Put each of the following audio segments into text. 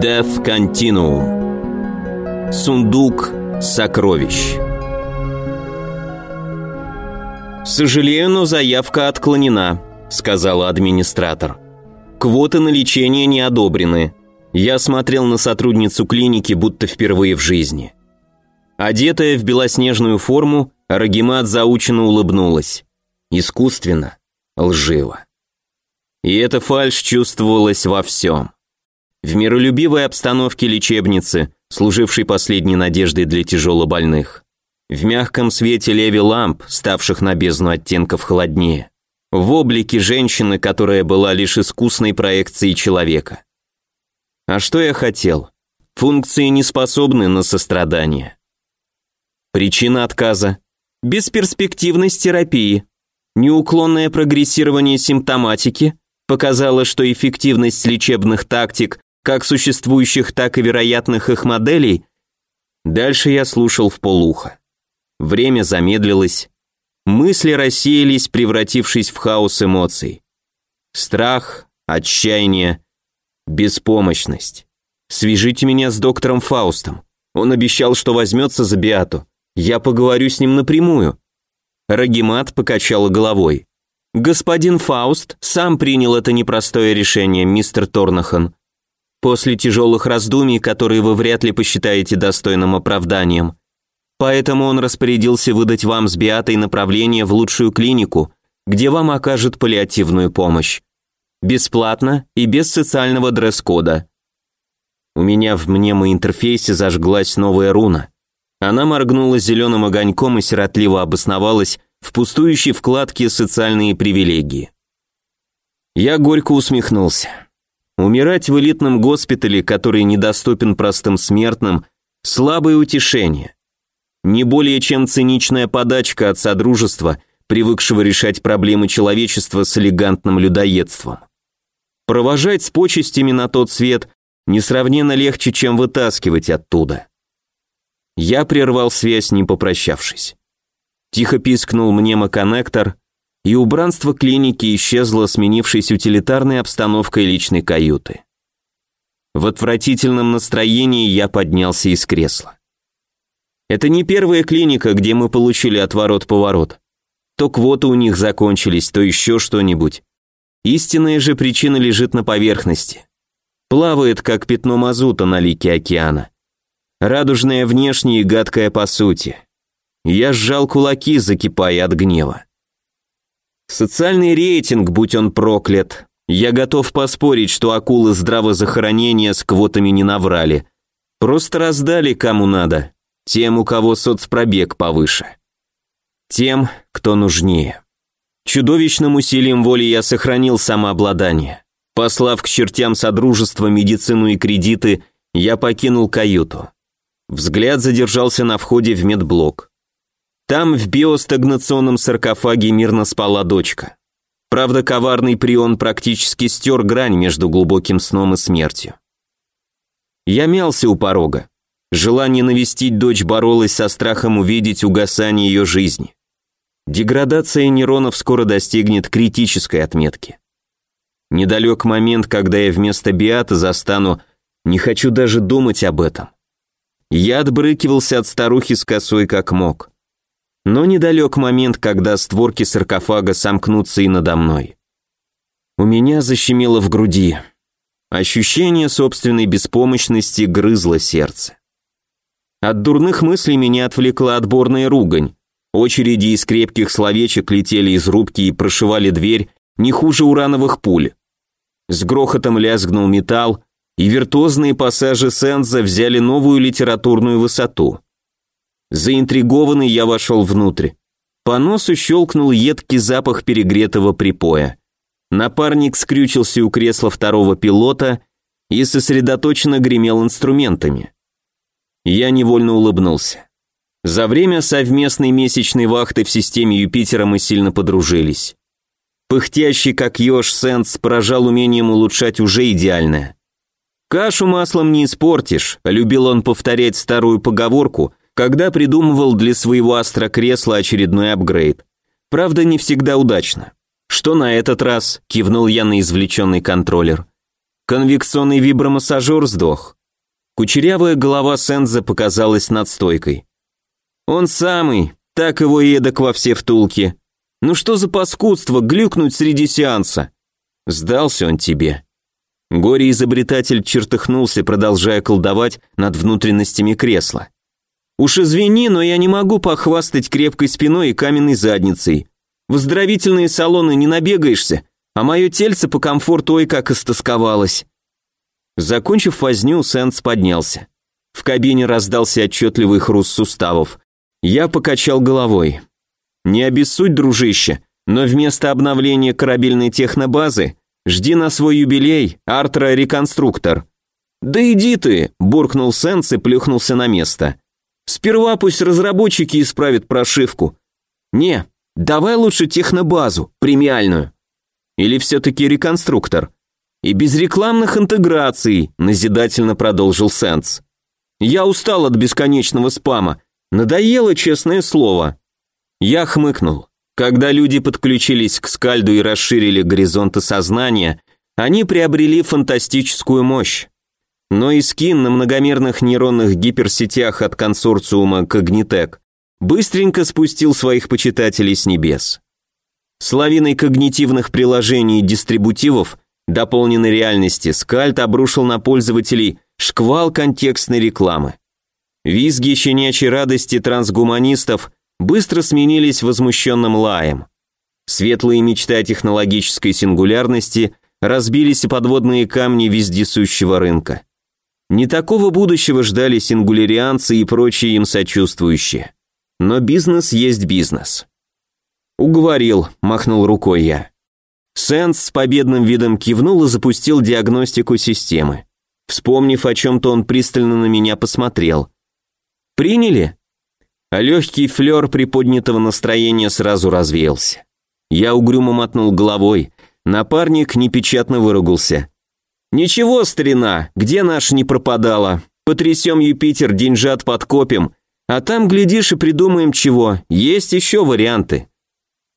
Death Continuum Сундук сокровищ «Сожалею, но заявка отклонена», — сказала администратор. «Квоты на лечение не одобрены. Я смотрел на сотрудницу клиники, будто впервые в жизни». Одетая в белоснежную форму, Рагимат заученно улыбнулась. Искусственно, лживо. И эта фальшь чувствовалась во всем. В миролюбивой обстановке лечебницы, служившей последней надеждой для тяжелобольных. В мягком свете леви ламп, ставших на бездну оттенков холоднее. В облике женщины, которая была лишь искусной проекцией человека. А что я хотел? Функции не способны на сострадание. Причина отказа – бесперспективность терапии. Неуклонное прогрессирование симптоматики показало, что эффективность лечебных тактик как существующих, так и вероятных их моделей, дальше я слушал в полуха. Время замедлилось, мысли рассеялись, превратившись в хаос эмоций. Страх, отчаяние, беспомощность. Свяжите меня с доктором Фаустом. Он обещал, что возьмется за Биату. Я поговорю с ним напрямую. Рагимат покачала головой. Господин Фауст сам принял это непростое решение, мистер Торнахан. После тяжелых раздумий, которые вы вряд ли посчитаете достойным оправданием. Поэтому он распорядился выдать вам с Биатой направление в лучшую клинику, где вам окажут паллиативную помощь. Бесплатно и без социального дресс-кода. У меня в мнемоинтерфейсе зажглась новая руна. Она моргнула зеленым огоньком и сиротливо обосновалась в пустующей вкладке «Социальные привилегии». Я горько усмехнулся. Умирать в элитном госпитале, который недоступен простым смертным, слабое утешение. Не более чем циничная подачка от Содружества, привыкшего решать проблемы человечества с элегантным людоедством. Провожать с почестями на тот свет несравненно легче, чем вытаскивать оттуда. Я прервал связь, не попрощавшись. Тихо пискнул мнемоконнектор, и убранство клиники исчезло, сменившись утилитарной обстановкой личной каюты. В отвратительном настроении я поднялся из кресла. Это не первая клиника, где мы получили отворот-поворот. То квоты у них закончились, то еще что-нибудь. Истинная же причина лежит на поверхности. Плавает, как пятно мазута на лике океана. Радужная внешне и гадкая по сути. Я сжал кулаки, закипая от гнева. Социальный рейтинг, будь он проклят. Я готов поспорить, что акулы здравозахоронения с квотами не наврали. Просто раздали кому надо. Тем, у кого соцпробег повыше. Тем, кто нужнее. Чудовищным усилием воли я сохранил самообладание. Послав к чертям Содружества медицину и кредиты, я покинул каюту. Взгляд задержался на входе в медблок. Там в биостагнационном саркофаге мирно спала дочка. Правда, коварный прион практически стер грань между глубоким сном и смертью. Я мялся у порога. Желание навестить дочь боролось со страхом увидеть угасание ее жизни. Деградация нейронов скоро достигнет критической отметки. Недалек момент, когда я вместо биата застану «не хочу даже думать об этом». Я отбрыкивался от старухи с косой как мог. Но недалек момент, когда створки саркофага сомкнутся и надо мной. У меня защемило в груди. Ощущение собственной беспомощности грызло сердце. От дурных мыслей меня отвлекла отборная ругань. Очереди из крепких словечек летели из рубки и прошивали дверь не хуже урановых пуль. С грохотом лязгнул металл, и виртуозные пассажи Сенза взяли новую литературную высоту. Заинтригованный я вошел внутрь. По носу щелкнул едкий запах перегретого припоя. Напарник скрючился у кресла второго пилота и сосредоточенно гремел инструментами. Я невольно улыбнулся. За время совместной месячной вахты в системе Юпитера мы сильно подружились. Пыхтящий как еж Сенс поражал умением улучшать уже идеальное. Кашу маслом не испортишь, любил он повторять старую поговорку, когда придумывал для своего астрокресла очередной апгрейд. Правда, не всегда удачно. Что на этот раз? Кивнул я на извлеченный контроллер. Конвекционный вибромассажер сдох. Кучерявая голова Сенза показалась над стойкой. Он самый, так его эдак во все втулки. Ну что за паскудство глюкнуть среди сеанса? Сдался он тебе. Горе-изобретатель чертыхнулся, продолжая колдовать над внутренностями кресла. «Уж извини, но я не могу похвастать крепкой спиной и каменной задницей. В оздоровительные салоны не набегаешься, а мое тельце по комфорту ой как истосковалось». Закончив возню, Сэнс поднялся. В кабине раздался отчетливый хруст суставов. Я покачал головой. «Не обессудь, дружище, но вместо обновления корабельной технобазы Жди на свой юбилей, Артра-реконструктор». «Да иди ты!» – буркнул Сенс и плюхнулся на место. «Сперва пусть разработчики исправят прошивку. Не, давай лучше технобазу, премиальную. Или все-таки реконструктор. И без рекламных интеграций», – назидательно продолжил Сенс. «Я устал от бесконечного спама. Надоело, честное слово». Я хмыкнул. Когда люди подключились к скальду и расширили горизонты сознания, они приобрели фантастическую мощь. Но и скин на многомерных нейронных гиперсетях от консорциума Когнитек быстренько спустил своих почитателей с небес. С лавиной когнитивных приложений и дистрибутивов дополненной реальности Скальд обрушил на пользователей шквал контекстной рекламы. Визги щенячьей радости трансгуманистов быстро сменились возмущенным лаем. Светлые мечты о технологической сингулярности разбились и подводные камни вездесущего рынка. Не такого будущего ждали сингулярианцы и прочие им сочувствующие. Но бизнес есть бизнес. «Уговорил», – махнул рукой я. Сенс с победным видом кивнул и запустил диагностику системы. Вспомнив о чем-то, он пристально на меня посмотрел. «Приняли?» а легкий флер приподнятого настроения сразу развеялся. Я угрюмо мотнул головой, напарник непечатно выругался. «Ничего, старина, где наша не пропадала? Потрясем Юпитер, деньжат подкопим, а там, глядишь, и придумаем чего, есть еще варианты».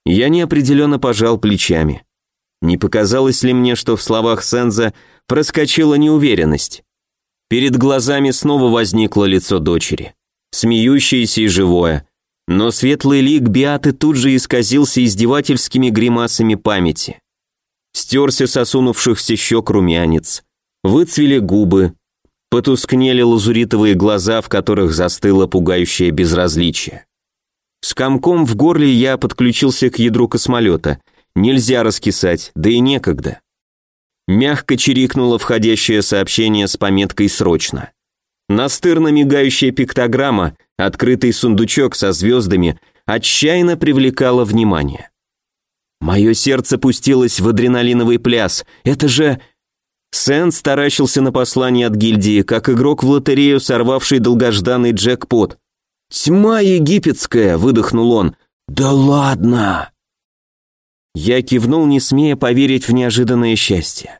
Я неопределенно пожал плечами. Не показалось ли мне, что в словах Сенза проскочила неуверенность? Перед глазами снова возникло лицо дочери смеющееся и живое. Но светлый лик Биаты тут же исказился издевательскими гримасами памяти. Стерся сосунувшихся щек румянец, выцвели губы, потускнели лазуритовые глаза, в которых застыло пугающее безразличие. С комком в горле я подключился к ядру космолета. Нельзя раскисать, да и некогда. Мягко чирикнуло входящее сообщение с пометкой «Срочно». Настырно мигающая пиктограмма, открытый сундучок со звездами, отчаянно привлекала внимание. Мое сердце пустилось в адреналиновый пляс. Это же... Сен старащился на послание от гильдии, как игрок в лотерею, сорвавший долгожданный джекпот. «Тьма египетская!» – выдохнул он. «Да ладно!» Я кивнул, не смея поверить в неожиданное счастье.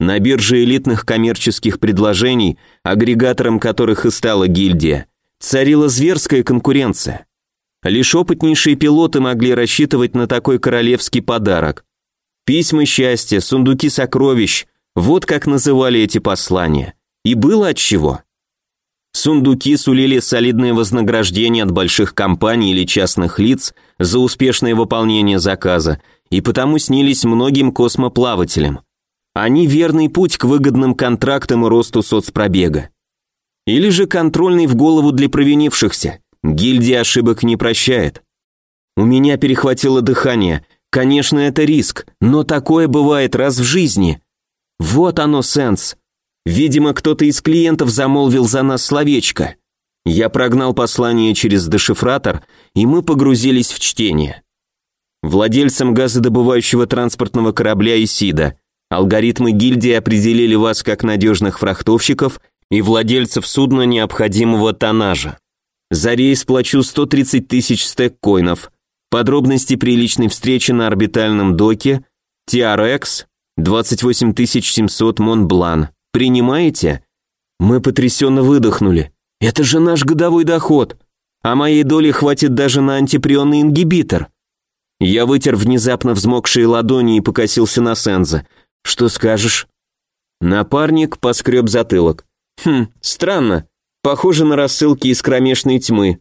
На бирже элитных коммерческих предложений, агрегатором которых и стала гильдия, царила зверская конкуренция. Лишь опытнейшие пилоты могли рассчитывать на такой королевский подарок. Письма счастья, сундуки сокровищ, вот как называли эти послания. И было от чего. Сундуки сулили солидное вознаграждение от больших компаний или частных лиц за успешное выполнение заказа, и потому снились многим космоплавателям. Они верный путь к выгодным контрактам и росту соцпробега. Или же контрольный в голову для провинившихся. Гильдия ошибок не прощает. У меня перехватило дыхание. Конечно, это риск, но такое бывает раз в жизни. Вот оно, сенс. Видимо, кто-то из клиентов замолвил за нас словечко. Я прогнал послание через дешифратор, и мы погрузились в чтение. Владельцам газодобывающего транспортного корабля Исида – Алгоритмы гильдии определили вас как надежных фрахтовщиков и владельцев судна необходимого тоннажа. За рейс плачу 130 тысяч стек-коинов. Подробности при личной встрече на орбитальном доке TRX 28700 Монблан. Принимаете?» Мы потрясенно выдохнули. «Это же наш годовой доход, а моей доли хватит даже на антиприонный ингибитор». Я вытер внезапно взмокшие ладони и покосился на Сенза. «Что скажешь?» Напарник поскреб затылок. «Хм, странно. Похоже на рассылки из кромешной тьмы.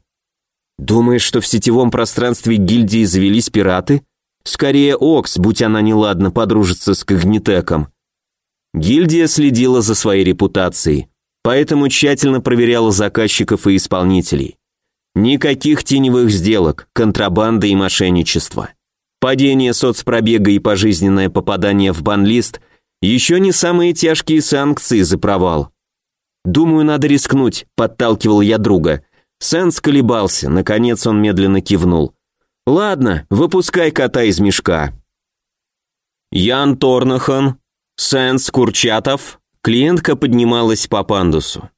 Думаешь, что в сетевом пространстве гильдии завелись пираты? Скорее Окс, будь она неладна, подружится с Когнитеком. Гильдия следила за своей репутацией, поэтому тщательно проверяла заказчиков и исполнителей. Никаких теневых сделок, контрабанды и мошенничества. Падение соцпробега и пожизненное попадание в банлист еще не самые тяжкие санкции за провал. «Думаю, надо рискнуть», — подталкивал я друга. Сенс колебался, наконец он медленно кивнул. «Ладно, выпускай кота из мешка». Ян Торнахан, Сенс Курчатов, клиентка поднималась по пандусу.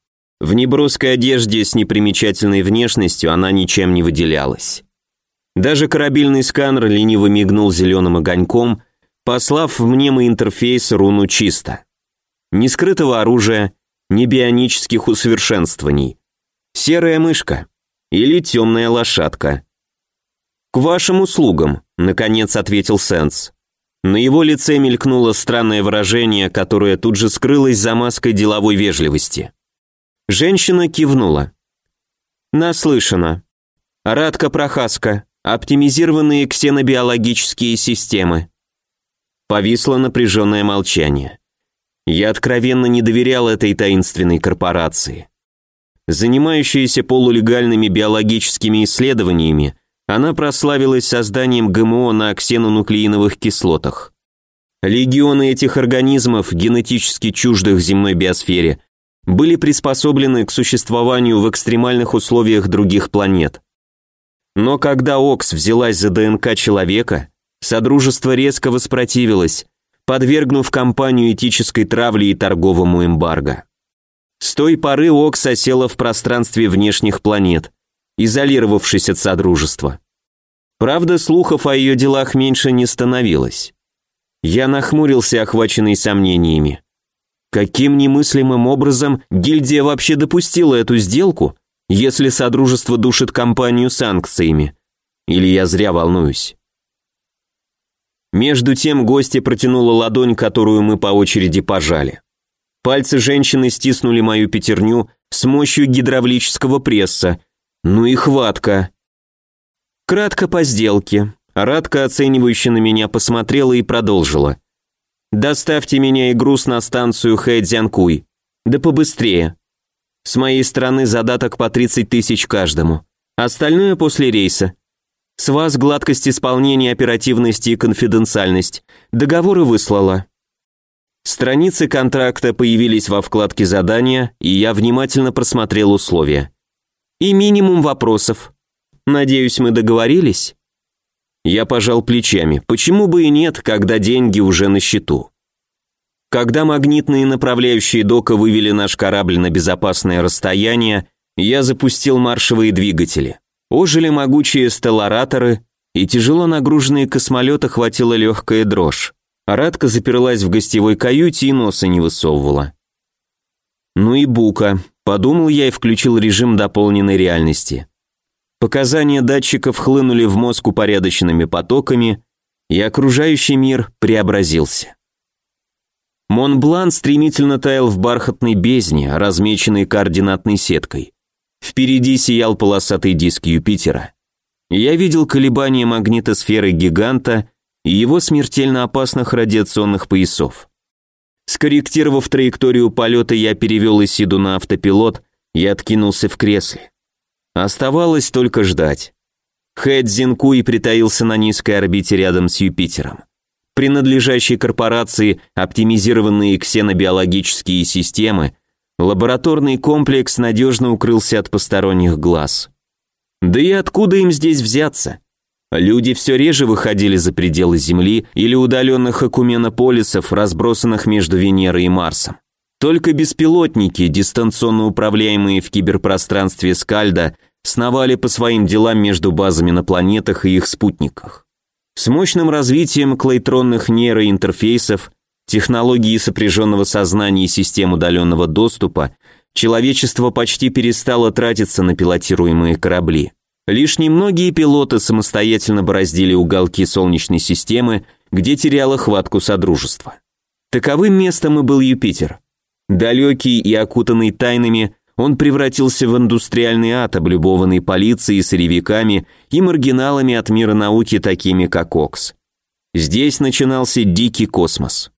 В неброской одежде с непримечательной внешностью она ничем не выделялась. Даже корабельный сканер лениво мигнул зеленым огоньком, послав в мнемоинтерфейс руну чисто. Ни скрытого оружия, ни бионических усовершенствований. Серая мышка или темная лошадка. «К вашим услугам», — наконец ответил Сенс. На его лице мелькнуло странное выражение, которое тут же скрылось за маской деловой вежливости. Женщина кивнула. «Наслышано. Радка Прохаска. Оптимизированные ксенобиологические системы». Повисло напряженное молчание. Я откровенно не доверял этой таинственной корпорации. Занимающаяся полулегальными биологическими исследованиями, она прославилась созданием ГМО на ксенонуклеиновых кислотах. Легионы этих организмов, генетически чуждых земной биосфере, были приспособлены к существованию в экстремальных условиях других планет. Но когда Окс взялась за ДНК человека, Содружество резко воспротивилось, подвергнув компанию этической травле и торговому эмбарго. С той поры Окс осела в пространстве внешних планет, изолировавшись от Содружества. Правда, слухов о ее делах меньше не становилось. Я нахмурился, охваченный сомнениями. Каким немыслимым образом гильдия вообще допустила эту сделку, если Содружество душит компанию санкциями? Или я зря волнуюсь? Между тем гостья протянула ладонь, которую мы по очереди пожали. Пальцы женщины стиснули мою пятерню с мощью гидравлического пресса. Ну и хватка. Кратко по сделке. Радка, оценивающе на меня, посмотрела и продолжила. «Доставьте меня и груз на станцию Хэдзянкуй. Да побыстрее. С моей стороны задаток по 30 тысяч каждому. Остальное после рейса. С вас гладкость исполнения, оперативность и конфиденциальность. Договоры выслала. Страницы контракта появились во вкладке задания, и я внимательно просмотрел условия. И минимум вопросов. Надеюсь, мы договорились? Я пожал плечами. Почему бы и нет, когда деньги уже на счету? Когда магнитные направляющие дока вывели наш корабль на безопасное расстояние, я запустил маршевые двигатели. Ожили могучие стеллараторы, и тяжело нагруженные космолеты хватила легкая дрожь. Радка заперлась в гостевой каюте и носа не высовывала. Ну и бука, подумал я и включил режим дополненной реальности. Показания датчиков хлынули в мозг упорядоченными потоками, и окружающий мир преобразился. Монблан стремительно таял в бархатной бездне, размеченной координатной сеткой. Впереди сиял полосатый диск Юпитера. Я видел колебания магнитосферы гиганта и его смертельно опасных радиационных поясов. Скорректировав траекторию полета, я перевел Исиду на автопилот и откинулся в кресле. Оставалось только ждать. Хэт Зинкуи притаился на низкой орбите рядом с Юпитером. Принадлежащей корпорации оптимизированные ксенобиологические системы Лабораторный комплекс надежно укрылся от посторонних глаз. Да и откуда им здесь взяться? Люди все реже выходили за пределы Земли или удаленных окуменополисов, разбросанных между Венерой и Марсом. Только беспилотники, дистанционно управляемые в киберпространстве Скальда, сновали по своим делам между базами на планетах и их спутниках. С мощным развитием клейтронных нейроинтерфейсов Технологии сопряженного сознания и систем удаленного доступа человечество почти перестало тратиться на пилотируемые корабли. Лишь немногие пилоты самостоятельно бороздили уголки Солнечной системы, где теряло хватку Содружества. Таковым местом и был Юпитер. Далекий и окутанный тайнами, он превратился в индустриальный ад, облюбованный полицией, сырьевиками и маргиналами от мира науки, такими как Окс. Здесь начинался дикий космос.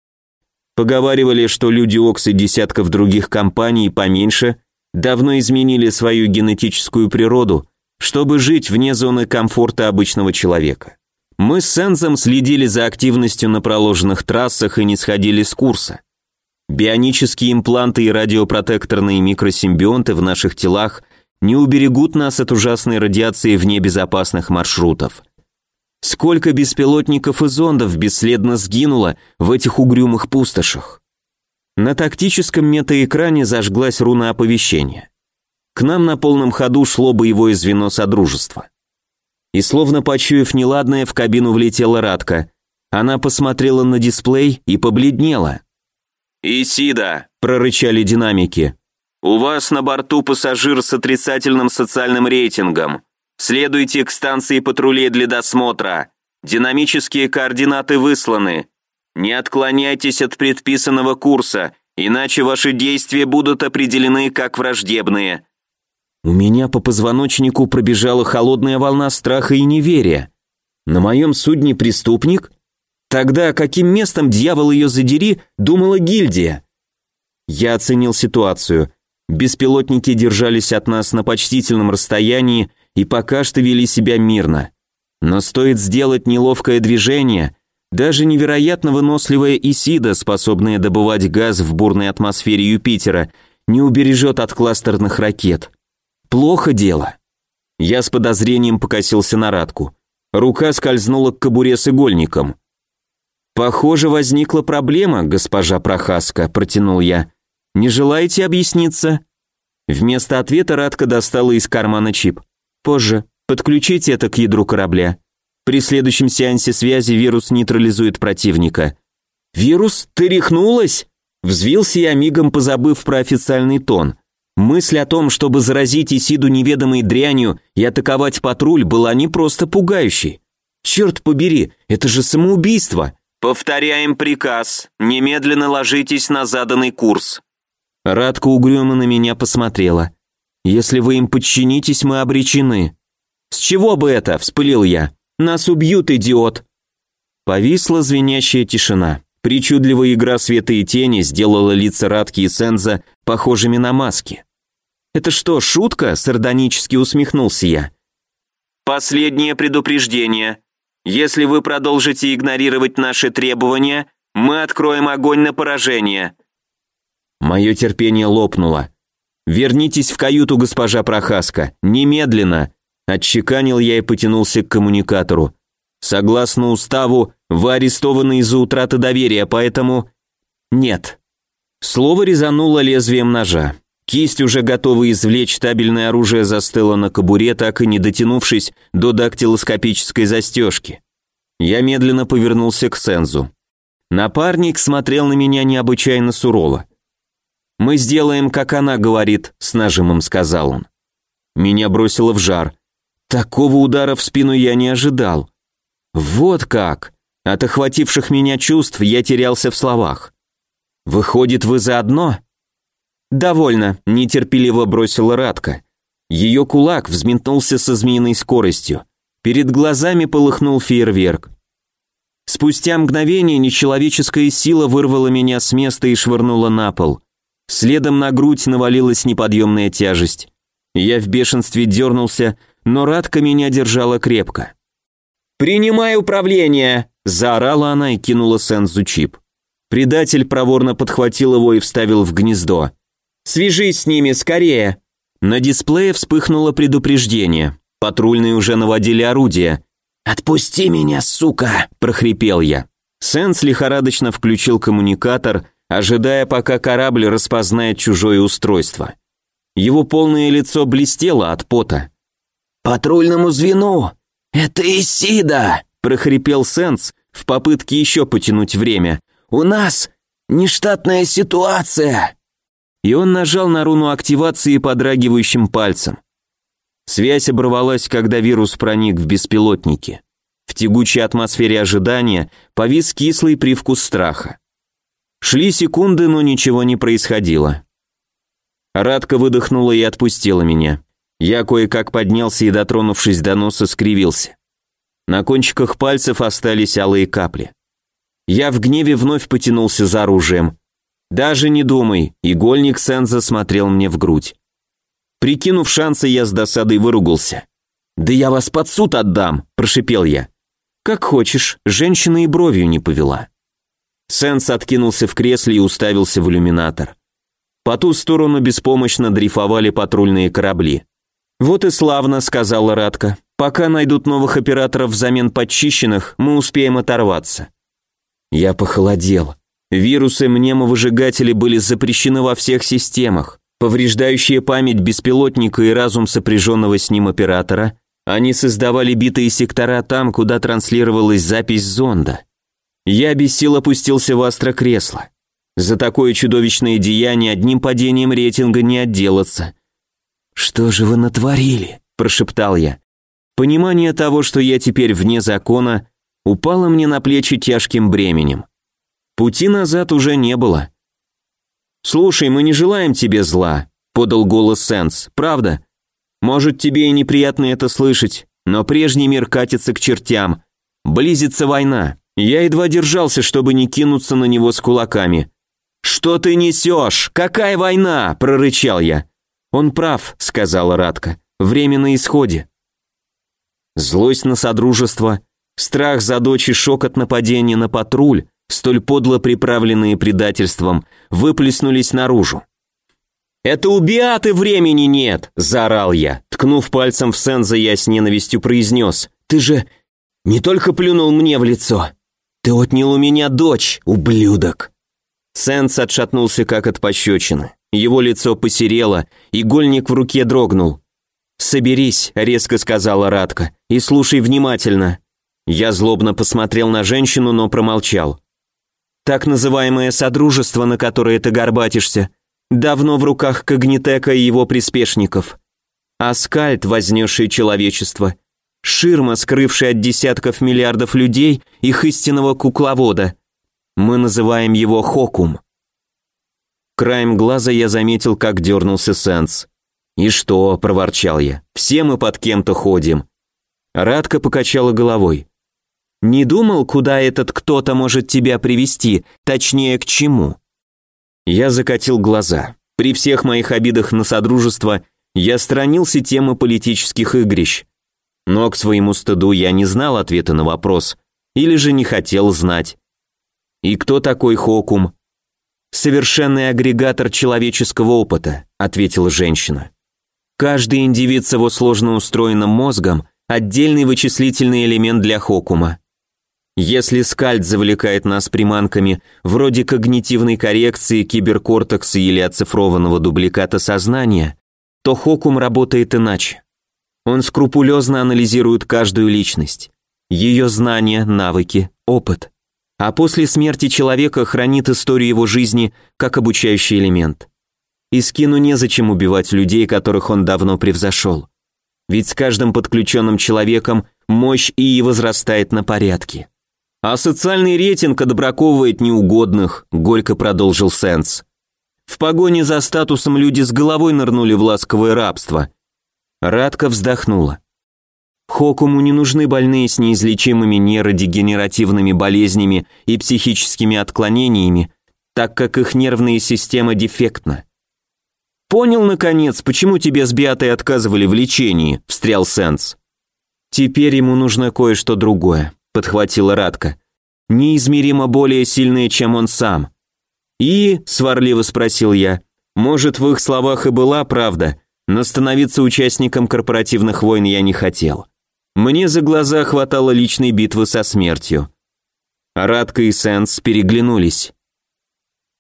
Поговаривали, что люди Окс и десятков других компаний поменьше давно изменили свою генетическую природу, чтобы жить вне зоны комфорта обычного человека. Мы с Сензом следили за активностью на проложенных трассах и не сходили с курса. Бионические импланты и радиопротекторные микросимбионты в наших телах не уберегут нас от ужасной радиации вне безопасных маршрутов. Сколько беспилотников и зондов бесследно сгинуло в этих угрюмых пустошах. На тактическом метаэкране зажглась руна оповещения. К нам на полном ходу шло боевое звено Содружества. И словно почуяв неладное, в кабину влетела Радка. Она посмотрела на дисплей и побледнела. «Исида», – прорычали динамики. «У вас на борту пассажир с отрицательным социальным рейтингом. Следуйте к станции патрулей для досмотра. Динамические координаты высланы. Не отклоняйтесь от предписанного курса, иначе ваши действия будут определены как враждебные». У меня по позвоночнику пробежала холодная волна страха и неверия. На моем судне преступник? Тогда каким местом, дьявол ее задери, думала гильдия? Я оценил ситуацию. Беспилотники держались от нас на почтительном расстоянии и пока что вели себя мирно. Но стоит сделать неловкое движение, даже невероятно выносливая Исида, способная добывать газ в бурной атмосфере Юпитера, не убережет от кластерных ракет. Плохо дело. Я с подозрением покосился на Радку. Рука скользнула к кобуре с игольником. «Похоже, возникла проблема, госпожа Прохаска», – протянул я. «Не желаете объясниться?» Вместо ответа Радка достала из кармана чип. «Позже. Подключите это к ядру корабля. При следующем сеансе связи вирус нейтрализует противника». «Вирус? Ты рехнулась?» Взвился я, мигом позабыв про официальный тон. Мысль о том, чтобы заразить Исиду неведомой дрянью и атаковать патруль, была не просто пугающей. Черт побери, это же самоубийство. «Повторяем приказ. Немедленно ложитесь на заданный курс». Радка угрюмо на меня посмотрела. «Если вы им подчинитесь, мы обречены». «С чего бы это?» – вспылил я. «Нас убьют, идиот!» Повисла звенящая тишина. Причудливая игра света и тени сделала лица Радки и Сенза похожими на маски. «Это что, шутка?» – сардонически усмехнулся я. «Последнее предупреждение. Если вы продолжите игнорировать наши требования, мы откроем огонь на поражение». Мое терпение лопнуло. «Вернитесь в каюту, госпожа Прохаска, немедленно!» Отчеканил я и потянулся к коммуникатору. «Согласно уставу, вы арестованы из-за утраты доверия, поэтому...» «Нет». Слово резануло лезвием ножа. Кисть, уже готова извлечь табельное оружие, застыла на кобуре, так и не дотянувшись до дактилоскопической застежки. Я медленно повернулся к Сензу. Напарник смотрел на меня необычайно сурово. «Мы сделаем, как она говорит», — с нажимом сказал он. Меня бросило в жар. Такого удара в спину я не ожидал. Вот как! От охвативших меня чувств я терялся в словах. «Выходит, вы заодно?» «Довольно», – нетерпеливо бросила Радка. Ее кулак взметнулся со змеиной скоростью. Перед глазами полыхнул фейерверк. Спустя мгновение нечеловеческая сила вырвала меня с места и швырнула на пол. Следом на грудь навалилась неподъемная тяжесть. Я в бешенстве дернулся, но Радка меня держала крепко. «Принимай управление!» – заорала она и кинула Сензу чип. Предатель проворно подхватил его и вставил в гнездо. Свяжись с ними, скорее!» На дисплее вспыхнуло предупреждение. Патрульные уже наводили орудия. «Отпусти меня, сука!» – прохрипел я. Сенс лихорадочно включил коммуникатор, ожидая, пока корабль распознает чужое устройство. Его полное лицо блестело от пота. «Патрульному звену! Это Исида!» – прохрипел Сенс в попытке еще потянуть время. У нас нештатная ситуация!» И он нажал на руну активации подрагивающим пальцем. Связь оборвалась, когда вирус проник в беспилотники. В тягучей атмосфере ожидания повис кислый привкус страха. Шли секунды, но ничего не происходило. Радка выдохнула и отпустила меня. Я кое-как поднялся и, дотронувшись до носа, скривился. На кончиках пальцев остались алые капли. Я в гневе вновь потянулся за оружием. «Даже не думай», — игольник Сенза смотрел мне в грудь. Прикинув шансы, я с досадой выругался. «Да я вас под суд отдам», – прошипел я. «Как хочешь», женщина и бровью не повела. Сенс откинулся в кресле и уставился в иллюминатор. По ту сторону беспомощно дрейфовали патрульные корабли. «Вот и славно», — сказала Радка. «Пока найдут новых операторов взамен подчищенных, мы успеем оторваться». Я похолодел. Вирусы мнемовыжигатели были запрещены во всех системах. Повреждающие память беспилотника и разум сопряженного с ним оператора, они создавали битые сектора там, куда транслировалась запись зонда. Я без сил опустился в астрокресло. За такое чудовищное деяние одним падением рейтинга не отделаться. «Что же вы натворили?» – прошептал я. Понимание того, что я теперь вне закона, упало мне на плечи тяжким бременем. Пути назад уже не было. «Слушай, мы не желаем тебе зла», – подал голос Сенс. «Правда? Может, тебе и неприятно это слышать, но прежний мир катится к чертям. Близится война. Я едва держался, чтобы не кинуться на него с кулаками. «Что ты несешь? Какая война?» – прорычал я. «Он прав», – сказала Радка. «Время на исходе». Злость на содружество, страх за дочь и шок от нападения на патруль, столь подло приправленные предательством, выплеснулись наружу. «Это у Биаты времени нет!» – заорал я. Ткнув пальцем в Сенза, я с ненавистью произнес. «Ты же не только плюнул мне в лицо, ты отнял у меня дочь, ублюдок!» Сенс отшатнулся, как от пощечины. Его лицо посерело, игольник в руке дрогнул. «Соберись», — резко сказала Радка, — «и слушай внимательно». Я злобно посмотрел на женщину, но промолчал. «Так называемое содружество, на которое ты горбатишься, давно в руках Когнитека и его приспешников. Аскальд, вознесший человечество, ширма, скрывшая от десятков миллиардов людей их истинного кукловода. Мы называем его Хокум. Краем глаза я заметил, как дернулся Сенс. «И что?» – проворчал я. «Все мы под кем-то ходим». Радка покачала головой. «Не думал, куда этот кто-то может тебя привести, точнее, к чему?» Я закатил глаза. При всех моих обидах на содружество я сторонился темы политических игрищ. Но к своему стыду я не знал ответа на вопрос, или же не хотел знать. И кто такой Хокум? Совершенный агрегатор человеческого опыта, ответила женщина. Каждый индивид с его сложно устроенным мозгом – отдельный вычислительный элемент для Хокума. Если скальд завлекает нас приманками вроде когнитивной коррекции, киберкортекса или оцифрованного дубликата сознания, то Хокум работает иначе. Он скрупулезно анализирует каждую личность, ее знания, навыки, опыт. А после смерти человека хранит историю его жизни как обучающий элемент. И скину незачем убивать людей, которых он давно превзошел. Ведь с каждым подключенным человеком мощь и возрастает на порядке. А социальный рейтинг отбраковывает неугодных, горько продолжил Сенс. В погоне за статусом люди с головой нырнули в ласковое рабство. Радка вздохнула. Хокуму не нужны больные с неизлечимыми нейродегенеративными болезнями и психическими отклонениями, так как их нервная система дефектна. «Понял, наконец, почему тебе с Биатой отказывали в лечении», – встрял Сенс. «Теперь ему нужно кое-что другое подхватила Радка. Неизмеримо более сильные, чем он сам. И, сварливо спросил я, может, в их словах и была правда, но становиться участником корпоративных войн я не хотел. Мне за глаза хватало личной битвы со смертью. Радка и Сенс переглянулись.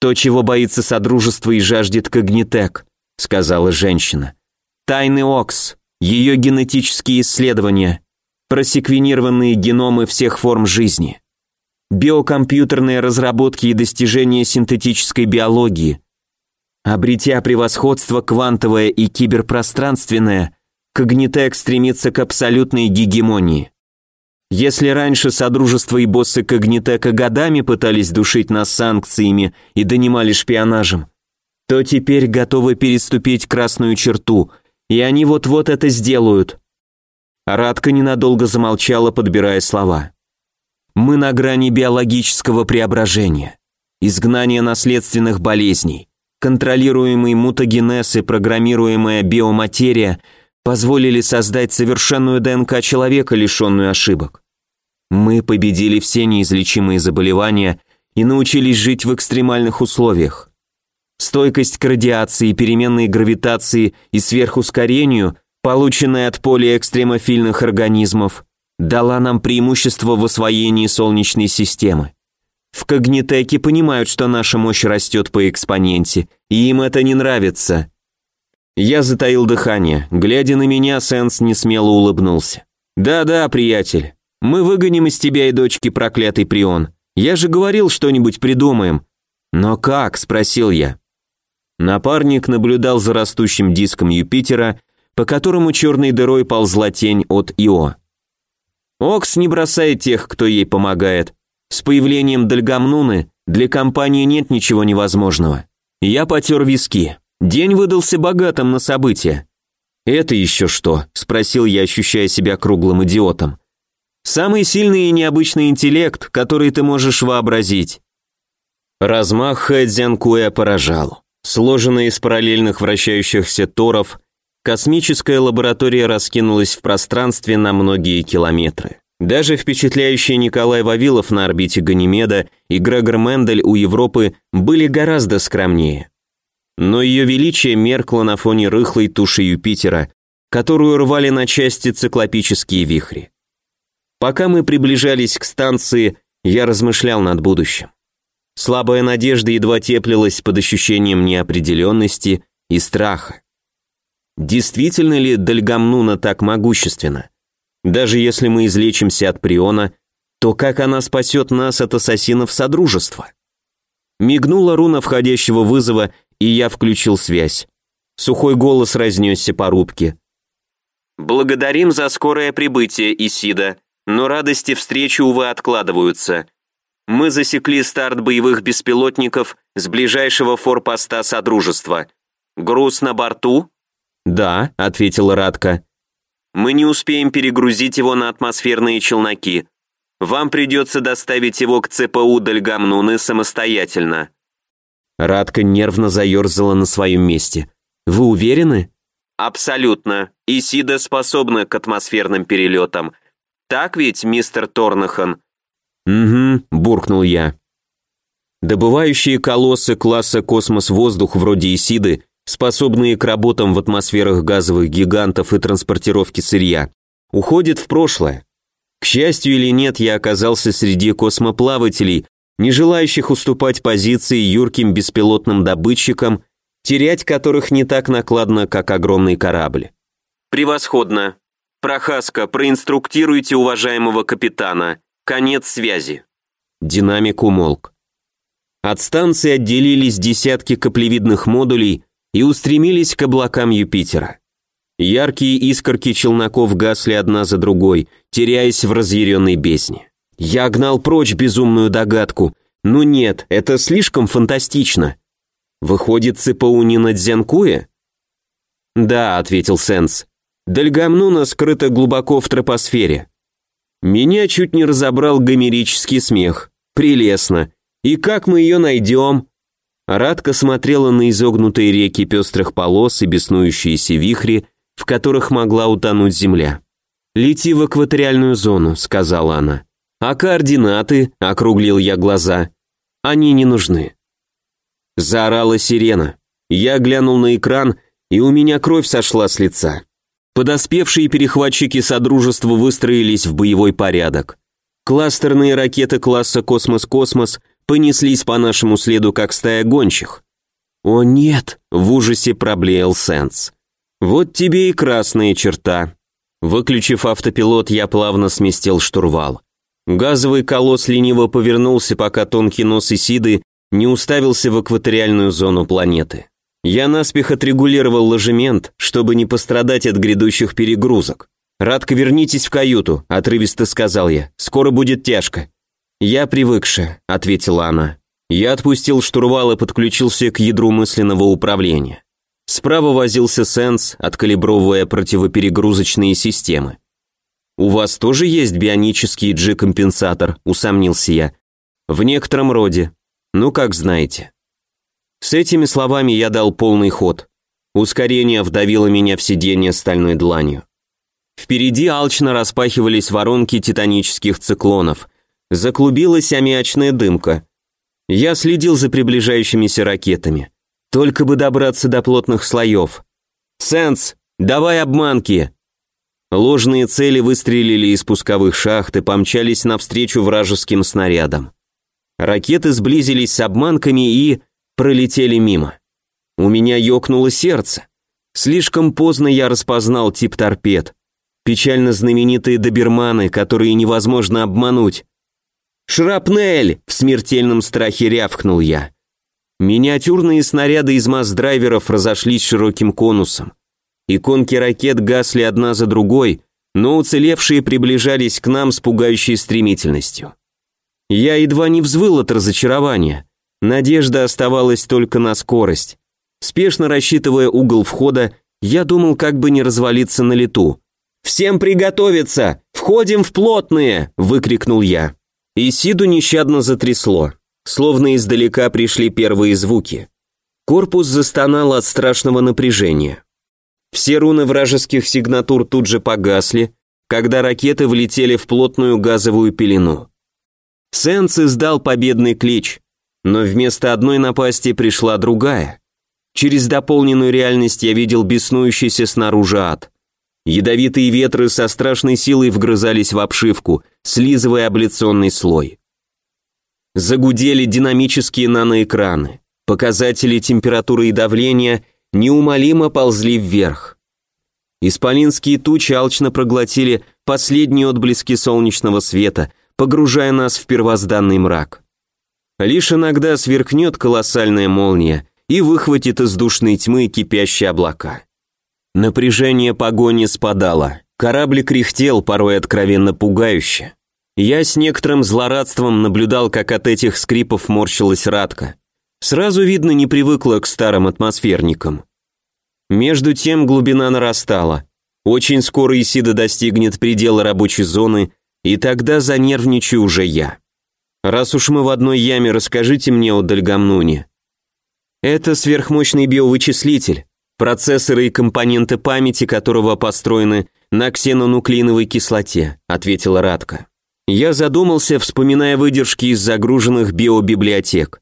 «То, чего боится Содружество и жаждет Когнитек», — сказала женщина. «Тайный Окс, ее генетические исследования, просеквенированные геномы всех форм жизни. биокомпьютерные разработки и достижения синтетической биологии. Обретя превосходство квантовое и киберпространственное, Когнитек стремится к абсолютной гегемонии. Если раньше Содружество и боссы Когнитека годами пытались душить нас санкциями и донимали шпионажем, то теперь готовы переступить красную черту, и они вот-вот это сделают. Радка ненадолго замолчала, подбирая слова. Мы на грани биологического преображения, изгнания наследственных болезней, контролируемый мутагенез и программируемая биоматерия позволили создать совершенную ДНК человека, лишенную ошибок. Мы победили все неизлечимые заболевания и научились жить в экстремальных условиях. Стойкость к радиации, переменной гравитации и сверхускорению, полученная от полиэкстремофильных организмов, дала нам преимущество в освоении Солнечной системы. В Когнитеке понимают, что наша мощь растет по экспоненте, и им это не нравится. Я затаил дыхание. Глядя на меня, Сенс несмело улыбнулся. «Да-да, приятель, мы выгоним из тебя и дочки проклятый прион. Я же говорил, что-нибудь придумаем». «Но как?» – спросил я. Напарник наблюдал за растущим диском Юпитера, по которому черной дырой ползла тень от Ио. Окс не бросает тех, кто ей помогает. С появлением Дальгамнуны для компании нет ничего невозможного. Я потер виски. День выдался богатым на события. «Это еще что?» – спросил я, ощущая себя круглым идиотом. Самый сильный и необычный интеллект, который ты можешь вообразить. Размах Хэдзянкуя поражал. Сложенная из параллельных вращающихся торов, космическая лаборатория раскинулась в пространстве на многие километры. Даже впечатляющие Николай Вавилов на орбите Ганимеда и Грегор Мендель у Европы были гораздо скромнее. Но ее величие меркло на фоне рыхлой туши Юпитера, которую рвали на части циклопические вихри. Пока мы приближались к станции, я размышлял над будущим. Слабая надежда едва теплилась под ощущением неопределенности и страха. Действительно ли Дальгамнуна так могущественна? Даже если мы излечимся от Приона, то как она спасет нас от ассасинов Содружества? Мигнула руна входящего вызова, и я включил связь. Сухой голос разнесся по рубке. «Благодарим за скорое прибытие, Исида но радости встречи, увы, откладываются. Мы засекли старт боевых беспилотников с ближайшего форпоста Содружества. Груз на борту? Да, ответила Радка. Мы не успеем перегрузить его на атмосферные челноки. Вам придется доставить его к ЦПУ Дальгамнуны самостоятельно. Радка нервно заерзала на своем месте. Вы уверены? Абсолютно. Исида способна к атмосферным перелетам – так ведь, мистер Торнахан?» «Угу», – буркнул я. Добывающие колоссы класса космос-воздух вроде Исиды, способные к работам в атмосферах газовых гигантов и транспортировке сырья, уходят в прошлое. К счастью или нет, я оказался среди космоплавателей, не желающих уступать позиции юрким беспилотным добытчикам, терять которых не так накладно, как огромный корабль. «Превосходно. «Прохаска, проинструктируйте уважаемого капитана. Конец связи». Динамик умолк. От станции отделились десятки каплевидных модулей и устремились к облакам Юпитера. Яркие искорки челноков гасли одна за другой, теряясь в разъяренной бездне. Я гнал прочь безумную догадку. Ну нет, это слишком фантастично. Выходит, ЦПУ не на Дзянкуе? Да, ответил Сенс. Дальгамнуна скрыта глубоко в тропосфере. Меня чуть не разобрал гомерический смех. Прелестно. И как мы ее найдем? Радка смотрела на изогнутые реки пестрых полос и беснующиеся вихри, в которых могла утонуть земля. «Лети в экваториальную зону», — сказала она. «А координаты?» — округлил я глаза. «Они не нужны». Заорала сирена. Я глянул на экран, и у меня кровь сошла с лица. Подоспевшие перехватчики Содружества выстроились в боевой порядок. Кластерные ракеты класса «Космос-Космос» понеслись по нашему следу, как стая гончих. «О нет!» – в ужасе проблеял Сенс. «Вот тебе и красная черта». Выключив автопилот, я плавно сместил штурвал. Газовый колосс лениво повернулся, пока тонкий нос Исиды не уставился в экваториальную зону планеты. Я наспех отрегулировал ложемент, чтобы не пострадать от грядущих перегрузок. «Радко, вернитесь в каюту», — отрывисто сказал я. «Скоро будет тяжко». «Я привыкшая», — ответила она. Я отпустил штурвал и подключился к ядру мысленного управления. Справа возился Сенс, откалибровывая противоперегрузочные системы. «У вас тоже есть бионический G-компенсатор?» – усомнился я. «В некотором роде. Ну, как знаете». С этими словами я дал полный ход. Ускорение вдавило меня в сиденье стальной дланью. Впереди алчно распахивались воронки титанических циклонов. Заклубилась аммиачная дымка. Я следил за приближающимися ракетами. Только бы добраться до плотных слоев. «Сенс, давай обманки!» Ложные цели выстрелили из пусковых шахт и помчались навстречу вражеским снарядам. Ракеты сблизились с обманками и пролетели мимо. У меня ёкнуло сердце. Слишком поздно я распознал тип торпед. Печально знаменитые доберманы, которые невозможно обмануть. «Шрапнель!» — в смертельном страхе рявкнул я. Миниатюрные снаряды из масс-драйверов разошлись широким конусом. Иконки ракет гасли одна за другой, но уцелевшие приближались к нам с пугающей стремительностью. Я едва не взвыл от разочарования. Надежда оставалась только на скорость. Спешно рассчитывая угол входа, я думал, как бы не развалиться на лету. «Всем приготовиться! Входим в плотные!» – выкрикнул я. И Сиду нещадно затрясло. Словно издалека пришли первые звуки. Корпус застонал от страшного напряжения. Все руны вражеских сигнатур тут же погасли, когда ракеты влетели в плотную газовую пелену. Сенс издал победный клич, но вместо одной напасти пришла другая. Через дополненную реальность я видел беснующийся снаружи ад. Ядовитые ветры со страшной силой вгрызались в обшивку, слизывая абляционный слой. Загудели динамические наноэкраны. Показатели температуры и давления неумолимо ползли вверх. Исполинские тучи алчно проглотили последние отблески солнечного света, погружая нас в первозданный мрак. Лишь иногда сверкнет колоссальная молния и выхватит из душной тьмы кипящие облака. Напряжение погони спадало, корабль кряхтел, порой откровенно пугающе. Я с некоторым злорадством наблюдал, как от этих скрипов морщилась Радка. Сразу видно, не привыкла к старым атмосферникам. Между тем глубина нарастала. Очень скоро Исида достигнет предела рабочей зоны, и тогда занервничаю уже я. Раз уж мы в одной яме, расскажите мне о Дальгамнуне. Это сверхмощный биовычислитель, процессоры и компоненты памяти которого построены на ксенонуклеиновой кислоте, ответила Радка. Я задумался, вспоминая выдержки из загруженных биобиблиотек.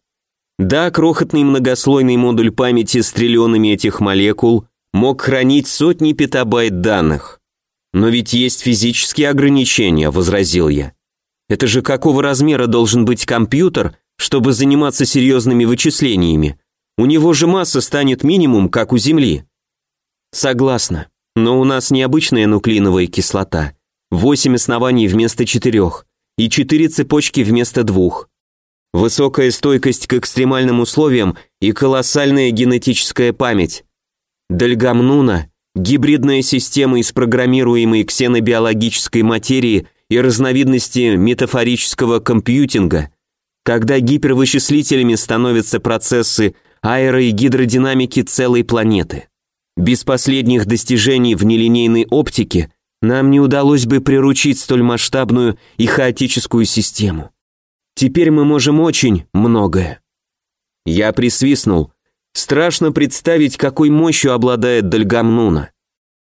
Да, крохотный многослойный модуль памяти с триллионами этих молекул мог хранить сотни петабайт данных. Но ведь есть физические ограничения, возразил я. Это же какого размера должен быть компьютер, чтобы заниматься серьезными вычислениями? У него же масса станет минимум, как у Земли. Согласна, но у нас необычная нуклеиновая кислота. Восемь оснований вместо четырех и четыре цепочки вместо двух. Высокая стойкость к экстремальным условиям и колоссальная генетическая память. Дальгамнуна – гибридная система из программируемой ксенобиологической материи и разновидности метафорического компьютинга, когда гипервычислителями становятся процессы аэро- и гидродинамики целой планеты. Без последних достижений в нелинейной оптике нам не удалось бы приручить столь масштабную и хаотическую систему. Теперь мы можем очень многое. Я присвистнул. Страшно представить, какой мощью обладает Дальгамнуна.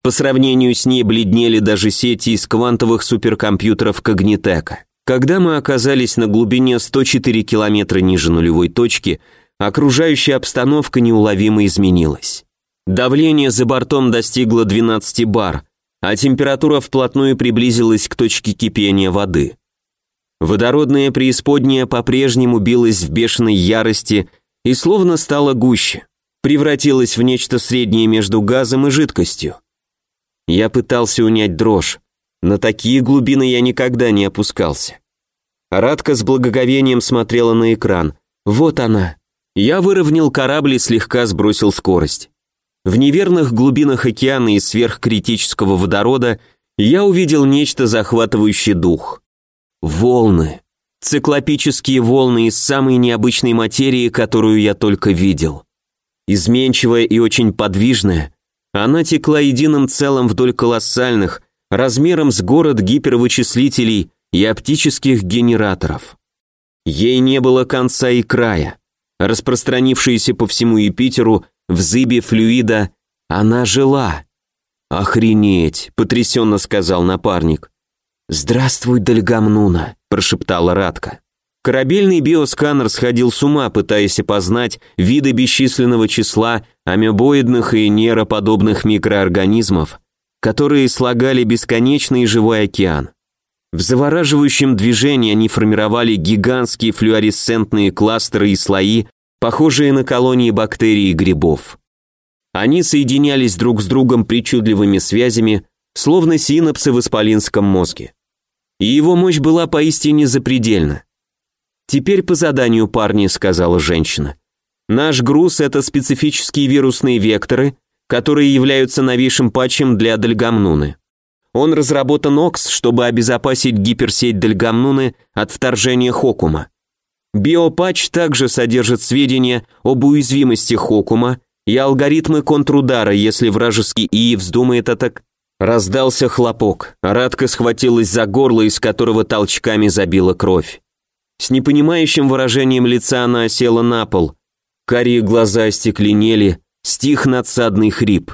По сравнению с ней бледнели даже сети из квантовых суперкомпьютеров Когнитека. Когда мы оказались на глубине 104 километра ниже нулевой точки, окружающая обстановка неуловимо изменилась. Давление за бортом достигло 12 бар, а температура вплотную приблизилась к точке кипения воды. Водородная преисподняя по-прежнему билась в бешеной ярости и словно стала гуще, превратилась в нечто среднее между газом и жидкостью. Я пытался унять дрожь. На такие глубины я никогда не опускался. Радка с благоговением смотрела на экран. «Вот она!» Я выровнял корабль и слегка сбросил скорость. В неверных глубинах океана из сверхкритического водорода я увидел нечто захватывающее дух. Волны. Циклопические волны из самой необычной материи, которую я только видел. Изменчивая и очень подвижная, она текла единым целым вдоль колоссальных, размером с город гипервычислителей и оптических генераторов. Ей не было конца и края. Распространившаяся по всему Юпитеру в зыбе флюида, она жила. «Охренеть!» — потрясенно сказал напарник. «Здравствуй, Дальгамнуна!» — прошептала Радка. Корабельный биосканер сходил с ума, пытаясь опознать виды бесчисленного числа амебоидных и нейроподобных микроорганизмов, которые слагали бесконечный живой океан. В завораживающем движении они формировали гигантские флуоресцентные кластеры и слои, похожие на колонии бактерий и грибов. Они соединялись друг с другом причудливыми связями, словно синапсы в исполинском мозге. И его мощь была поистине запредельна. «Теперь по заданию, парни», — сказала женщина. «Наш груз — это специфические вирусные векторы, которые являются новейшим патчем для Дальгамнуны. Он разработан ОКС, чтобы обезопасить гиперсеть Дальгамнуны от вторжения Хокума. Биопатч также содержит сведения об уязвимости Хокума и алгоритмы контрудара, если вражеский ИИ вздумает атак. Раздался хлопок. Радка схватилась за горло, из которого толчками забила кровь. С непонимающим выражением лица она села на пол. Карие глаза остекленели, стих надсадный хрип.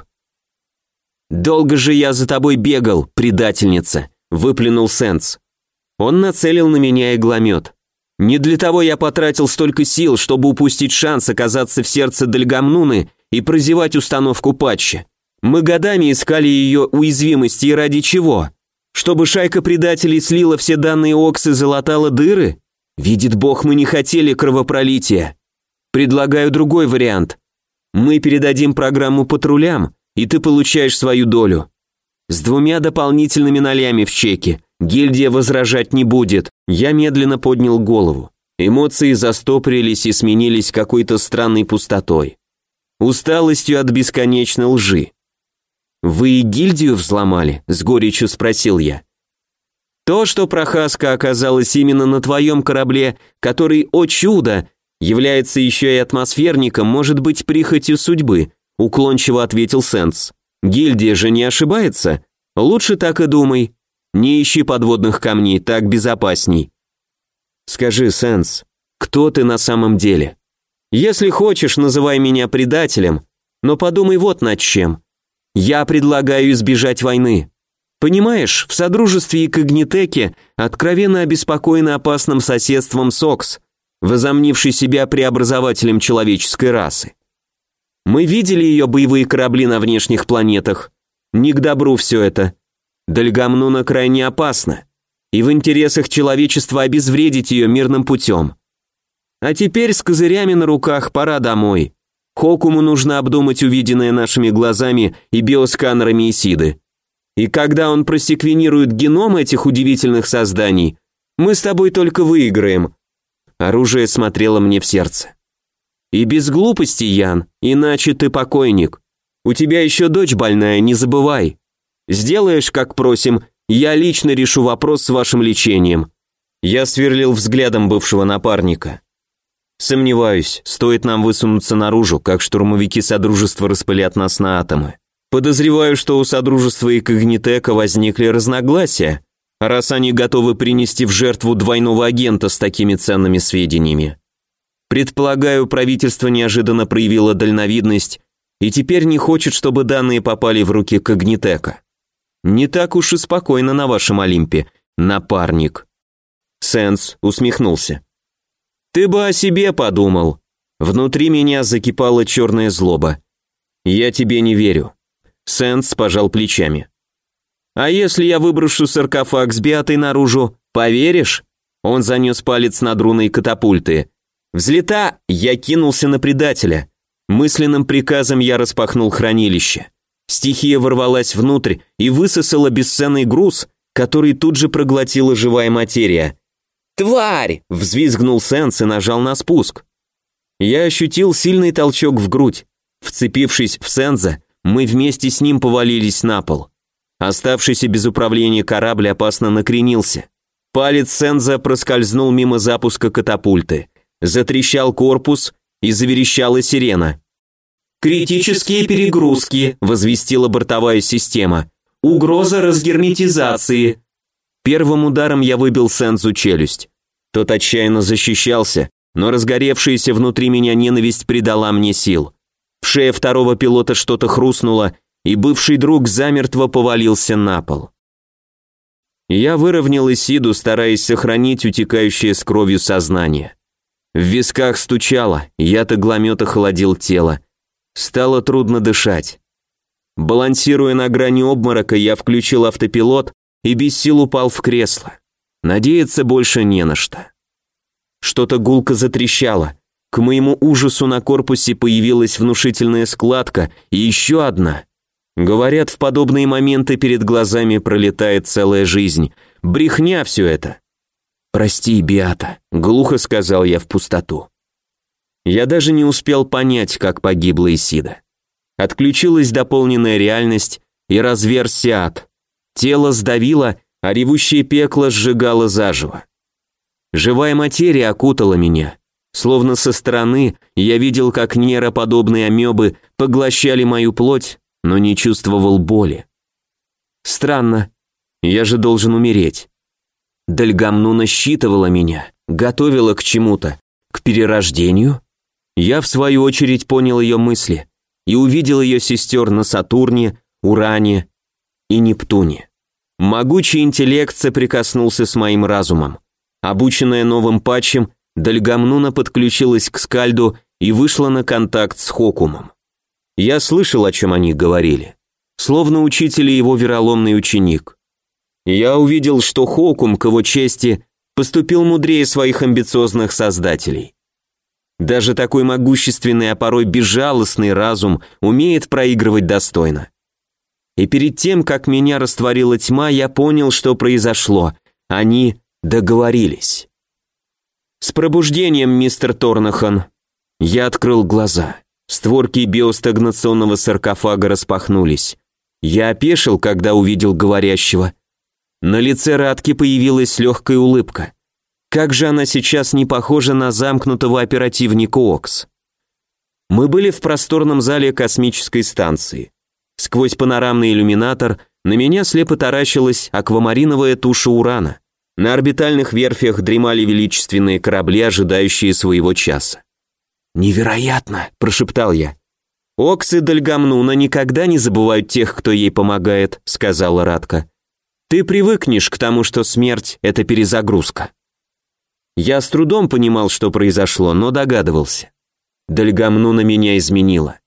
«Долго же я за тобой бегал, предательница», — выплюнул Сенс. Он нацелил на меня игломет. Не для того я потратил столько сил, чтобы упустить шанс оказаться в сердце Дальгамнуны и прозевать установку патча. Мы годами искали ее уязвимости и ради чего? Чтобы шайка предателей слила все данные Окс и залатала дыры? Видит Бог, мы не хотели кровопролития. Предлагаю другой вариант. Мы передадим программу патрулям, и ты получаешь свою долю. С двумя дополнительными нолями в чеке. Гильдия возражать не будет. Я медленно поднял голову. Эмоции застопорились и сменились какой-то странной пустотой. Усталостью от бесконечной лжи. «Вы и гильдию взломали?» – с горечью спросил я. «То, что прохаска оказалась именно на твоем корабле, который, о чудо, является еще и атмосферником, может быть прихотью судьбы», Уклончиво ответил Сенс. Гильдия же не ошибается. Лучше так и думай. Не ищи подводных камней, так безопасней. Скажи, Сенс, кто ты на самом деле? Если хочешь, называй меня предателем, но подумай вот над чем. Я предлагаю избежать войны. Понимаешь, в Содружестве и Когнитеке откровенно обеспокоены опасным соседством СОКС, возомнивший себя преобразователем человеческой расы. Мы видели ее боевые корабли на внешних планетах. Не к добру все это. Дальгамнуна крайне опасна. И в интересах человечества обезвредить ее мирным путем. А теперь с козырями на руках пора домой. Хокуму нужно обдумать увиденное нашими глазами и биосканерами Исиды. И когда он просеквенирует геном этих удивительных созданий, мы с тобой только выиграем. Оружие смотрело мне в сердце. И без глупости, Ян, иначе ты покойник. У тебя еще дочь больная, не забывай. Сделаешь, как просим, я лично решу вопрос с вашим лечением. Я сверлил взглядом бывшего напарника. Сомневаюсь, стоит нам высунуться наружу, как штурмовики Содружества распылят нас на атомы. Подозреваю, что у Содружества и Когнитека возникли разногласия, раз они готовы принести в жертву двойного агента с такими ценными сведениями. Предполагаю, правительство неожиданно проявило дальновидность и теперь не хочет, чтобы данные попали в руки Когнитека. Не так уж и спокойно на вашем Олимпе, напарник. Сенс усмехнулся. Ты бы о себе подумал. Внутри меня закипала черная злоба. Я тебе не верю. Сенс пожал плечами. А если я выброшу саркофаг с биатой наружу, поверишь? Он занес палец над руной катапульты. Взлета, я кинулся на предателя. Мысленным приказом я распахнул хранилище. Стихия ворвалась внутрь и высосала бесценный груз, который тут же проглотила живая материя. «Тварь!» – взвизгнул Сенс и нажал на спуск. Я ощутил сильный толчок в грудь. Вцепившись в Сенза, мы вместе с ним повалились на пол. Оставшийся без управления корабль опасно накренился. Палец Сенза проскользнул мимо запуска катапульты. Затрещал корпус и заверещала сирена. «Критические перегрузки», – возвестила бортовая система. «Угроза разгерметизации». Первым ударом я выбил Сензу челюсть. Тот отчаянно защищался, но разгоревшаяся внутри меня ненависть придала мне сил. В шее второго пилота что-то хрустнуло, и бывший друг замертво повалился на пол. Я выровнял Исиду, стараясь сохранить утекающее с кровью сознание. В висках стучало, яд игломета холодил тело. Стало трудно дышать. Балансируя на грани обморока, я включил автопилот и без сил упал в кресло. Надеяться больше не на что. Что-то гулко затрещало. К моему ужасу на корпусе появилась внушительная складка и еще одна. Говорят, в подобные моменты перед глазами пролетает целая жизнь. Брехня все это. «Прости, Биата», — глухо сказал я в пустоту. Я даже не успел понять, как погибла Исида. Отключилась дополненная реальность и разверзся ад. Тело сдавило, а ревущее пекло сжигало заживо. Живая материя окутала меня. Словно со стороны я видел, как нейроподобные амебы поглощали мою плоть, но не чувствовал боли. Странно, я же должен умереть. Дальгамну насчитывала меня, готовила к чему-то, к перерождению. Я, в свою очередь, понял ее мысли и увидел ее сестер на Сатурне, Уране и Нептуне. Могучий интеллект соприкоснулся с моим разумом. Обученная новым патчем, Дальгамнуна подключилась к Скальду и вышла на контакт с Хокумом. Я слышал, о чем они говорили. Словно учитель и его вероломный ученик. Я увидел, что Хокум, к его чести, поступил мудрее своих амбициозных создателей. Даже такой могущественный, а порой безжалостный разум умеет проигрывать достойно. И перед тем, как меня растворила тьма, я понял, что произошло. Они договорились. С пробуждением, мистер Торнахан. Я открыл глаза. Створки биостагнационного саркофага распахнулись. Я опешил, когда увидел говорящего. На лице Радки появилась легкая улыбка. Как же она сейчас не похожа на замкнутого оперативника Окс. Мы были в просторном зале космической станции. Сквозь панорамный иллюминатор на меня слепо таращилась аквамариновая туша урана. На орбитальных верфях дремали величественные корабли, ожидающие своего часа. «Невероятно!» – прошептал я. «Оксы Дальгамнуна никогда не забывают тех, кто ей помогает», – сказала Радка. «Ты привыкнешь к тому, что смерть – это перезагрузка». Я с трудом понимал, что произошло, но догадывался. Дальгамнуна меня изменила.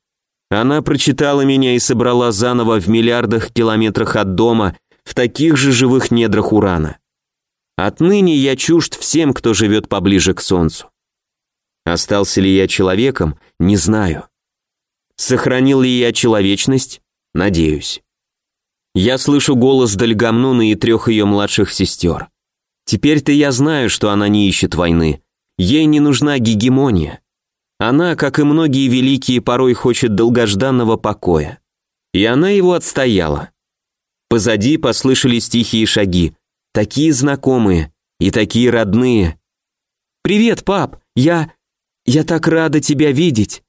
Она прочитала меня и собрала заново в миллиардах километрах от дома, в таких же живых недрах урана. Отныне я чужд всем, кто живет поближе к Солнцу. Остался ли я человеком, не знаю. Сохранил ли я человечность? Надеюсь. Я слышу голос Дальгамнуны и трех ее младших сестер. Теперь-то я знаю, что она не ищет войны. Ей не нужна гегемония. Она, как и многие великие, порой хочет долгожданного покоя. И она его отстояла. Позади послышались тихие шаги, такие знакомые и такие родные. «Привет, пап! Я... я так рада тебя видеть!»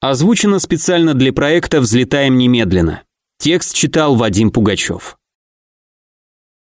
Озвучено специально для проекта «Взлетаем немедленно». Текст читал Вадим Пугачев.